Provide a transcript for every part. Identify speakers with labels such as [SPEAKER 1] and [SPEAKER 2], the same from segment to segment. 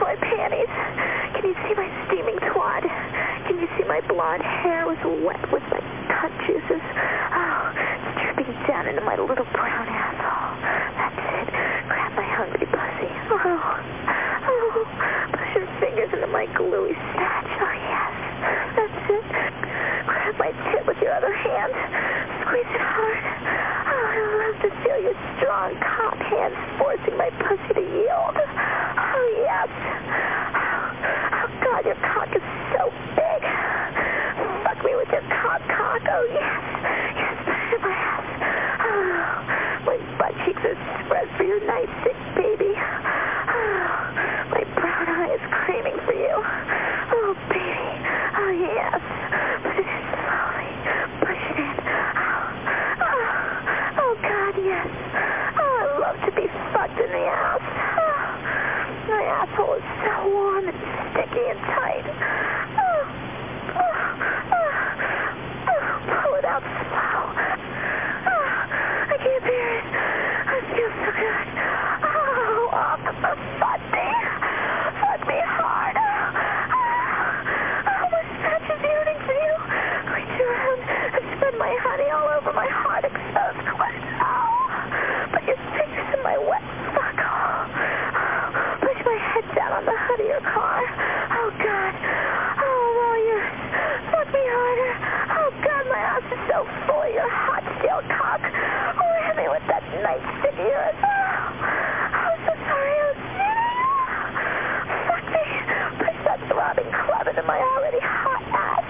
[SPEAKER 1] my panties. Can you see my steaming twat? Can you see my blonde hair was wet with my cut juices? Oh, dripping down into my little brown asshole. That's it. Grab my hungry pussy. Oh, oh, push your fingers into my gluey snatch. Oh, yes. That's it. Grab my tit with your other hand. Squeeze it hard. Oh, I love to feel your strong cock hands forcing my pussy to yield. Oh, yes. Oh, oh God, your cock is so big. Fuck me with your cock cock. Oh, yes. Yes, put it in my ass. Oh, my butt cheeks are your nightstick, baby. Oh, my brown eye is craving for you. Oh, baby. Oh, yes. Put it in slowly. Push it in. Oh, oh, oh God, yes. Oh, I love to be fucked in the ass. Oh, my asshole is so warm and sticky and tight. Oh, oh, oh, pull it out slow. Oh, I can't bear it. I feel so good. Oh, off the fuck me. Fuck me hard. Oh, my snatch is yearning for you. Reach around and spread my honey all over my hard exposed clit. Oh, put your fingers in my wet fuck hole. Oh, push my head down on the hood of your car. Oh, God. Oh, I'm all yours. Fuck me harder. Oh, God, my ass is so full of your hot steel cock. Oh, hit me with that yours. Oh, I'm so sorry. Fuck me. Push that throbbing club into my already hot ass.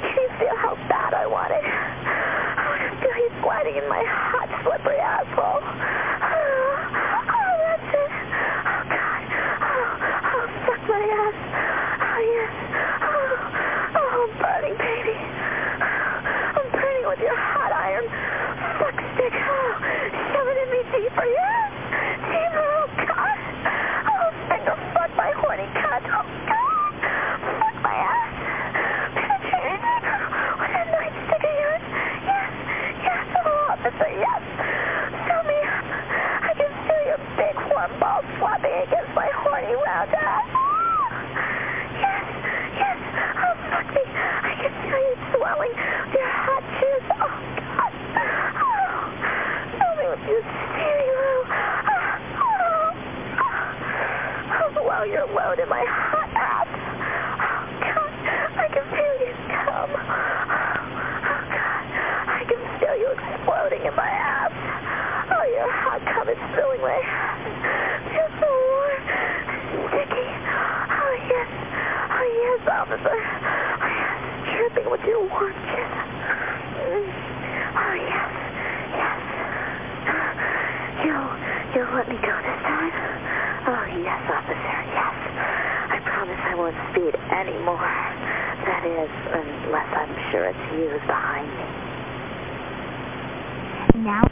[SPEAKER 1] Can you feel how bad I want it? I want feel you sliding in my hot, slippery asshole. Oh, oh, that's it. Oh, God. Oh, oh, fuck my ass. Oh, yes. Oh, oh, I'm burning, baby. I'm burning with your hot iron. Fuck stick. Oh, shove it in me deeper. Yes. Deeper. Oh, God. Oh, finger fuck my horny cunt. Oh, God. Fuck my ass. Penetrate me deeper with that nightstick of yours. Yes. Yes. Oh, officer. Yes. Fill me up. I can feel your big warm balls flopping against my horny round ass. Ah! Yes. Yes. Oh, fuck me. I can feel you swelling your hot juice. Oh, God. Oh, fill me with your steamy ah, loo. Oh, oh, oh. I'll blow your load in my hot ass. Oh, God. I can feel you come. Oh, God. I can feel you exploding in my ass. Oh, your hot cum is filling my ass. Feels so warm. Sticky. Oh, yes. Oh, yes, officer. Dripping with your warm kiss. Mm. Oh, yes. Yes. You'll, you'll let me go this time? Oh, yes, officer, yes. I promise I won't speed anymore. That is, unless I'm sure it's you behind me.
[SPEAKER 2] Now